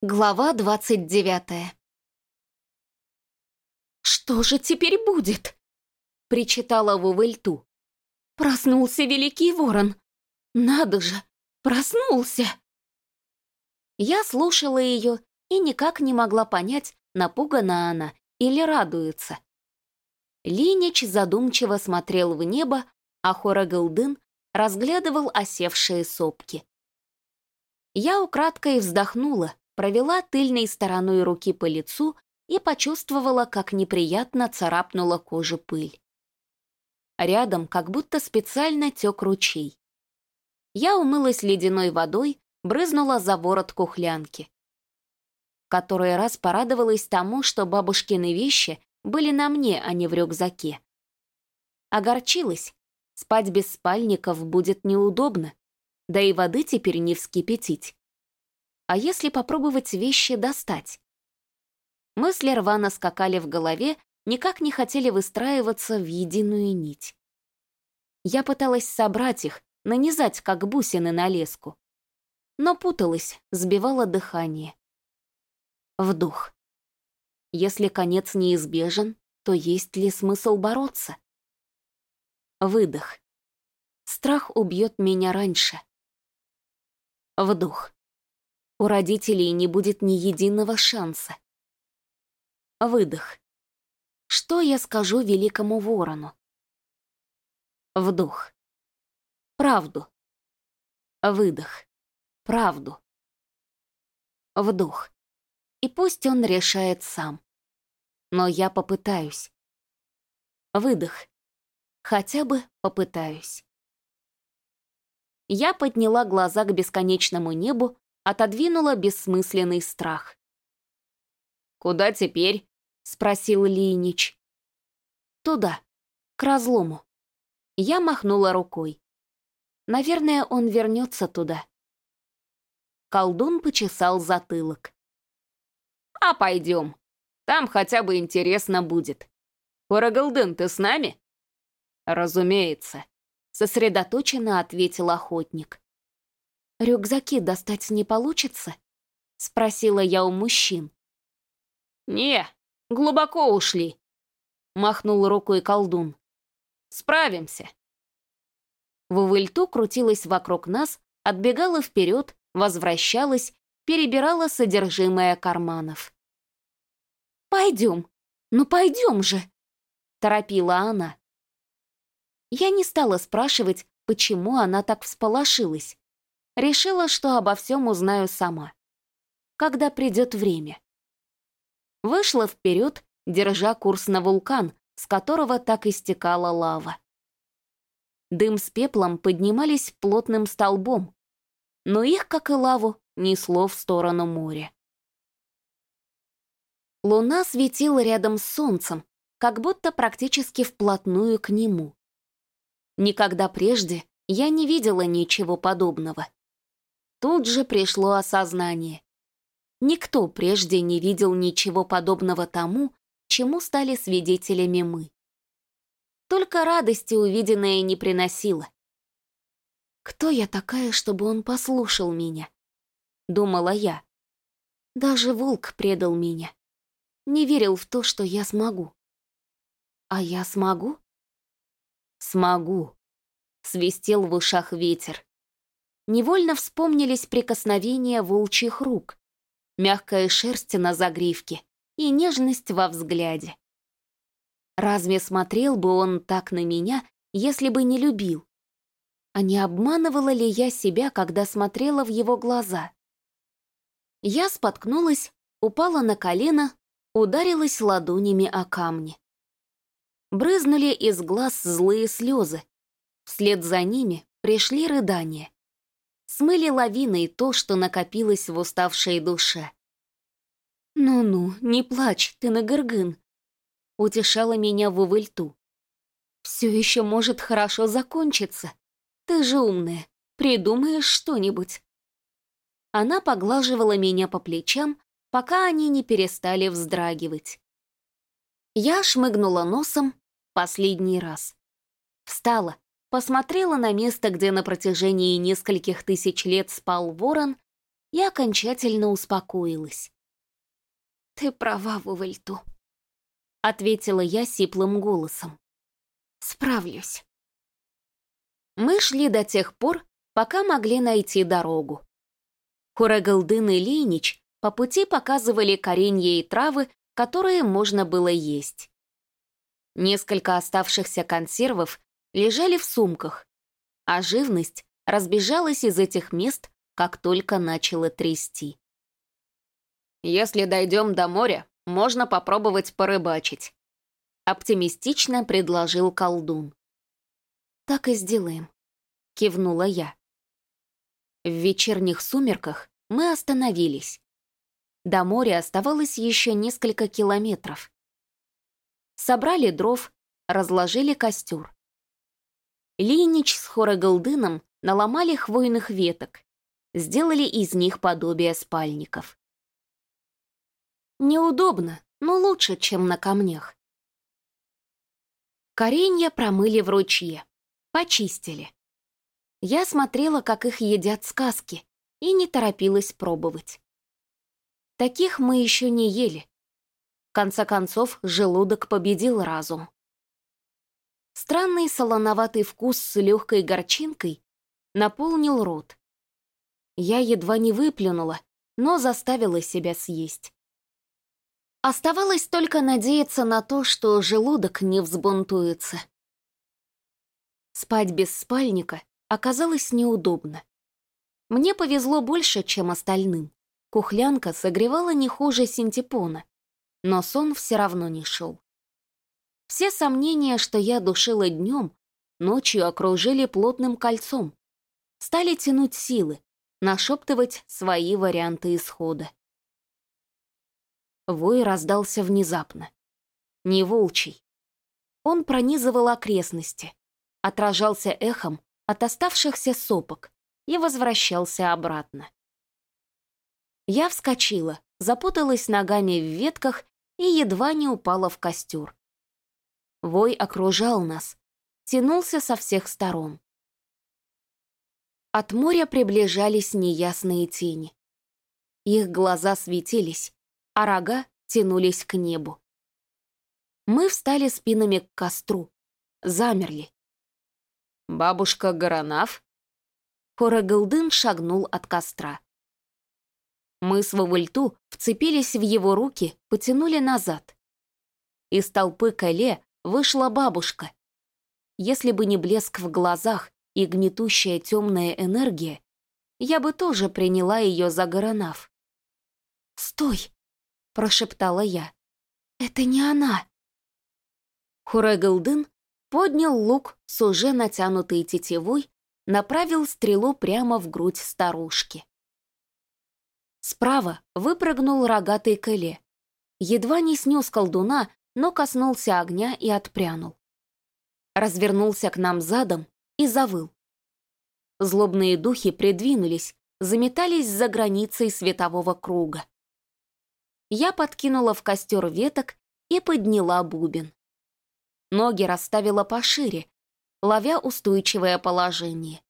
Глава двадцать девятая. «Что же теперь будет?» — причитала Вувельту. «Проснулся великий ворон! Надо же, проснулся!» Я слушала ее и никак не могла понять, напугана она или радуется. Линич задумчиво смотрел в небо, а Хорагалдын разглядывал осевшие сопки. Я украдкой вздохнула, провела тыльной стороной руки по лицу и почувствовала, как неприятно царапнула кожу пыль. Рядом как будто специально тек ручей. Я умылась ледяной водой, брызнула за ворот кухлянки. Который раз порадовалась тому, что бабушкины вещи были на мне, а не в рюкзаке. Огорчилась. Спать без спальников будет неудобно, да и воды теперь не вскипятить. А если попробовать вещи достать? Мысли рвано скакали в голове, никак не хотели выстраиваться в единую нить. Я пыталась собрать их, нанизать, как бусины на леску. Но путалась, сбивала дыхание. Вдох. Если конец неизбежен, то есть ли смысл бороться? Выдох. Страх убьет меня раньше. Вдох. У родителей не будет ни единого шанса. Выдох. Что я скажу великому ворону? Вдох. Правду. Выдох. Правду. Вдох. И пусть он решает сам. Но я попытаюсь. Выдох. Хотя бы попытаюсь. Я подняла глаза к бесконечному небу, отодвинула бессмысленный страх. «Куда теперь?» — спросил Линич. «Туда, к разлому». Я махнула рукой. Наверное, он вернется туда. Колдун почесал затылок. «А пойдем. Там хотя бы интересно будет. Урагалдын, ты с нами?» «Разумеется», — сосредоточенно ответил охотник. «Рюкзаки достать не получится?» — спросила я у мужчин. «Не, глубоко ушли», — махнул рукой колдун. «Справимся». Вувыльту крутилась вокруг нас, отбегала вперед, возвращалась, перебирала содержимое карманов. «Пойдем, ну пойдем же!» — торопила она. Я не стала спрашивать, почему она так всполошилась. Решила, что обо всем узнаю сама. Когда придет время. Вышла вперед, держа курс на вулкан, с которого так истекала лава. Дым с пеплом поднимались плотным столбом, но их, как и лаву, несло в сторону моря. Луна светила рядом с солнцем, как будто практически вплотную к нему. Никогда прежде я не видела ничего подобного. Тут же пришло осознание. Никто прежде не видел ничего подобного тому, чему стали свидетелями мы. Только радости увиденное не приносило. «Кто я такая, чтобы он послушал меня?» — думала я. Даже волк предал меня. Не верил в то, что я смогу. А я смогу? Смогу. Свистел в ушах ветер невольно вспомнились прикосновения волчьих рук, мягкая шерсть на загривке и нежность во взгляде. Разве смотрел бы он так на меня, если бы не любил? А не обманывала ли я себя, когда смотрела в его глаза? Я споткнулась, упала на колено, ударилась ладонями о камни. Брызнули из глаз злые слезы. Вслед за ними пришли рыдания смыли лавиной то, что накопилось в уставшей душе. «Ну-ну, не плачь, ты на Гыргын», — утешала меня в увыльту. «Все еще может хорошо закончиться. Ты же умная, придумаешь что-нибудь». Она поглаживала меня по плечам, пока они не перестали вздрагивать. Я шмыгнула носом последний раз. Встала, посмотрела на место, где на протяжении нескольких тысяч лет спал ворон, и окончательно успокоилась. «Ты права, Вувельту», — ответила я сиплым голосом. «Справлюсь». Мы шли до тех пор, пока могли найти дорогу. Хурагалдын и Лейнич по пути показывали коренья и травы, которые можно было есть. Несколько оставшихся консервов лежали в сумках, а живность разбежалась из этих мест, как только начало трясти. «Если дойдем до моря, можно попробовать порыбачить», оптимистично предложил колдун. «Так и сделаем», — кивнула я. В вечерних сумерках мы остановились. До моря оставалось еще несколько километров. Собрали дров, разложили костер. Линич с Хорогалдыном наломали хвойных веток, сделали из них подобие спальников. Неудобно, но лучше, чем на камнях. Коренья промыли в ручье, почистили. Я смотрела, как их едят сказки, и не торопилась пробовать. Таких мы еще не ели. В конце концов, желудок победил разум. Странный солоноватый вкус с легкой горчинкой наполнил рот. Я едва не выплюнула, но заставила себя съесть. Оставалось только надеяться на то, что желудок не взбунтуется. Спать без спальника оказалось неудобно. Мне повезло больше, чем остальным. Кухлянка согревала не хуже синтепона, но сон все равно не шел. Все сомнения, что я душила днем, ночью окружили плотным кольцом. Стали тянуть силы, нашептывать свои варианты исхода. Вой раздался внезапно. Не волчий. Он пронизывал окрестности, отражался эхом от оставшихся сопок и возвращался обратно. Я вскочила, запуталась ногами в ветках и едва не упала в костер. Вой окружал нас, тянулся со всех сторон. От моря приближались неясные тени. Их глаза светились, а рога тянулись к небу. Мы встали спинами к костру, замерли. «Бабушка Горонав?» Хорогалдын шагнул от костра. Мы с Вавульту вцепились в его руки, потянули назад. Из толпы Кале вышла бабушка. Если бы не блеск в глазах и гнетущая темная энергия, я бы тоже приняла ее за Горонав. «Стой!» — прошептала я. «Это не она!» Хурегалдын поднял лук с уже натянутой тетивой направил стрелу прямо в грудь старушки. Справа выпрыгнул рогатый Кэле. Едва не снес колдуна, но коснулся огня и отпрянул. Развернулся к нам задом и завыл. Злобные духи придвинулись, заметались за границей светового круга. Я подкинула в костер веток и подняла бубен. Ноги расставила пошире, ловя устойчивое положение.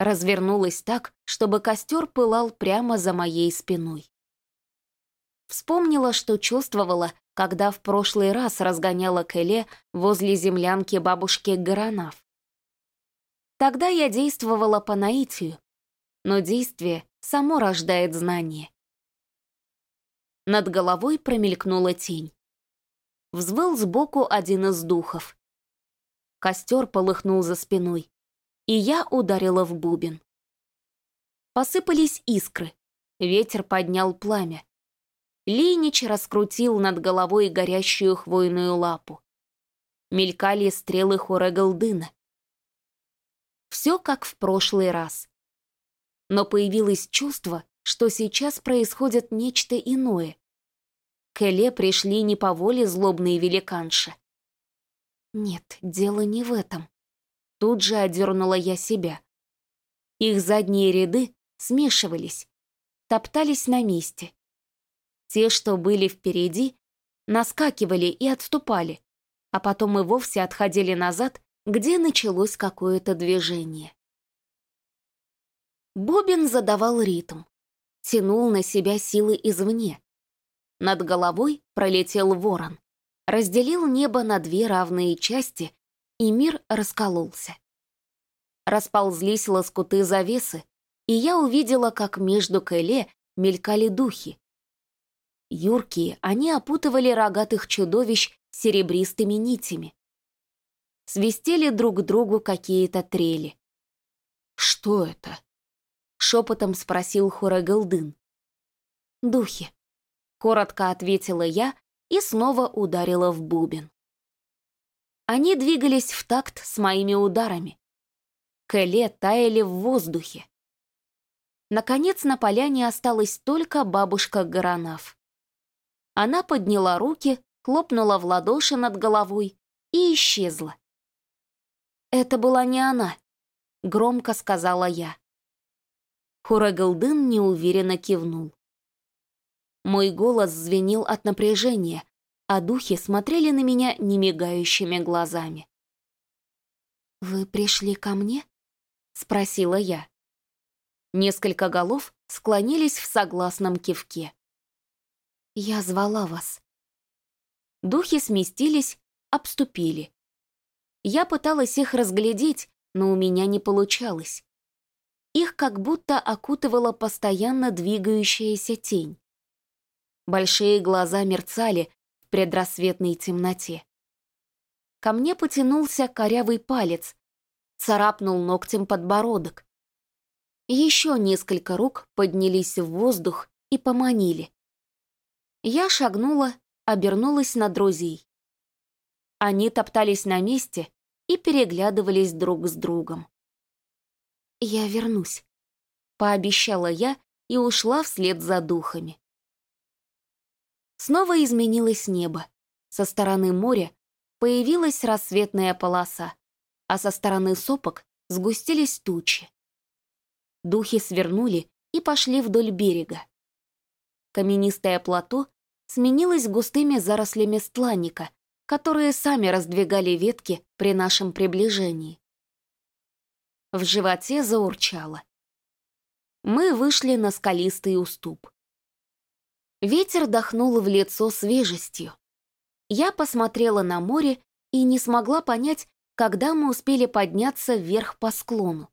Развернулась так, чтобы костер пылал прямо за моей спиной. Вспомнила, что чувствовала, когда в прошлый раз разгоняла Келе возле землянки бабушки Гаранав. Тогда я действовала по наитию, но действие само рождает знание. Над головой промелькнула тень. Взвыл сбоку один из духов. Костер полыхнул за спиной, и я ударила в бубен. Посыпались искры, ветер поднял пламя. Линич раскрутил над головой горящую хвойную лапу. Мелькали стрелы Хорегалдына. Все как в прошлый раз. Но появилось чувство, что сейчас происходит нечто иное. К Эле пришли не по воле злобные великанши. Нет, дело не в этом. Тут же одернула я себя. Их задние ряды смешивались, топтались на месте. Те, что были впереди, наскакивали и отступали, а потом и вовсе отходили назад, где началось какое-то движение. Бобин задавал ритм. тянул на себя силы извне. Над головой пролетел ворон, разделил небо на две равные части, и мир раскололся. Расползлись лоскуты завесы, и я увидела, как между Кэле мелькали духи. Юркие, они опутывали рогатых чудовищ серебристыми нитями. Свистели друг другу какие-то трели. «Что это?» — шепотом спросил Хурагалдын. «Духи», — коротко ответила я и снова ударила в бубен. Они двигались в такт с моими ударами. Кэле таяли в воздухе. Наконец на поляне осталась только бабушка Гаранав. Она подняла руки, хлопнула в ладоши над головой и исчезла. «Это была не она», — громко сказала я. Хурагалдын неуверенно кивнул. Мой голос звенел от напряжения, а духи смотрели на меня немигающими глазами. «Вы пришли ко мне?» — спросила я. Несколько голов склонились в согласном кивке. «Я звала вас». Духи сместились, обступили. Я пыталась их разглядеть, но у меня не получалось. Их как будто окутывала постоянно двигающаяся тень. Большие глаза мерцали в предрассветной темноте. Ко мне потянулся корявый палец, царапнул ногтем подбородок. Еще несколько рук поднялись в воздух и поманили. Я шагнула, обернулась на друзей. Они топтались на месте и переглядывались друг с другом. «Я вернусь», — пообещала я и ушла вслед за духами. Снова изменилось небо. Со стороны моря появилась рассветная полоса, а со стороны сопок сгустились тучи. Духи свернули и пошли вдоль берега. Каменистое плато сменилось густыми зарослями стланника, которые сами раздвигали ветки при нашем приближении. В животе заурчало. Мы вышли на скалистый уступ. Ветер дохнул в лицо свежестью. Я посмотрела на море и не смогла понять, когда мы успели подняться вверх по склону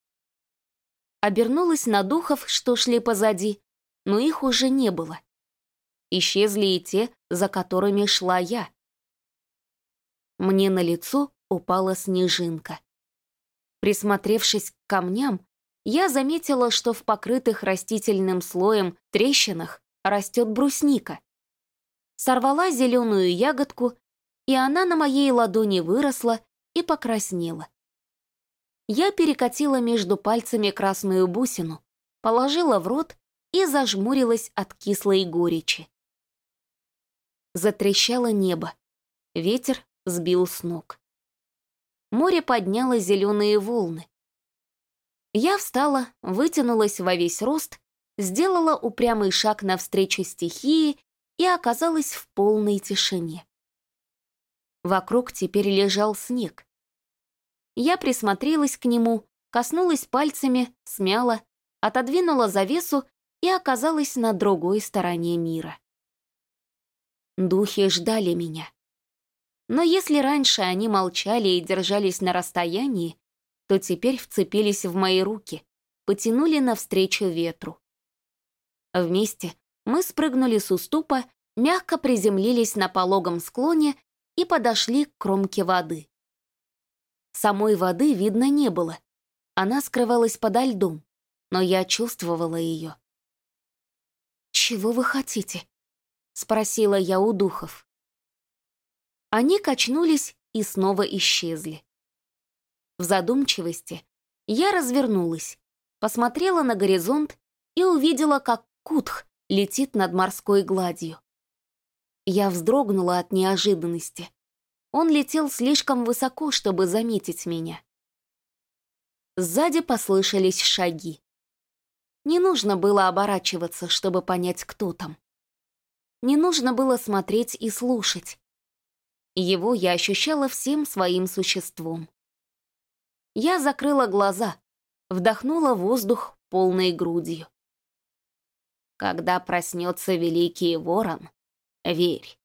обернулась на духов, что шли позади, но их уже не было. Исчезли и те, за которыми шла я. Мне на лицо упала снежинка. Присмотревшись к камням, я заметила, что в покрытых растительным слоем трещинах растет брусника. Сорвала зеленую ягодку, и она на моей ладони выросла и покраснела. Я перекатила между пальцами красную бусину, положила в рот и зажмурилась от кислой горечи. Затрещало небо. Ветер сбил с ног. Море подняло зеленые волны. Я встала, вытянулась во весь рост, сделала упрямый шаг навстречу стихии и оказалась в полной тишине. Вокруг теперь лежал снег. Я присмотрелась к нему, коснулась пальцами, смяла, отодвинула завесу и оказалась на другой стороне мира. Духи ждали меня. Но если раньше они молчали и держались на расстоянии, то теперь вцепились в мои руки, потянули навстречу ветру. Вместе мы спрыгнули с уступа, мягко приземлились на пологом склоне и подошли к кромке воды. Самой воды видно не было. Она скрывалась подо льдом, но я чувствовала ее. «Чего вы хотите?» — спросила я у духов. Они качнулись и снова исчезли. В задумчивости я развернулась, посмотрела на горизонт и увидела, как кутх летит над морской гладью. Я вздрогнула от неожиданности. Он летел слишком высоко, чтобы заметить меня. Сзади послышались шаги. Не нужно было оборачиваться, чтобы понять, кто там. Не нужно было смотреть и слушать. Его я ощущала всем своим существом. Я закрыла глаза, вдохнула воздух полной грудью. Когда проснется великий ворон, верь,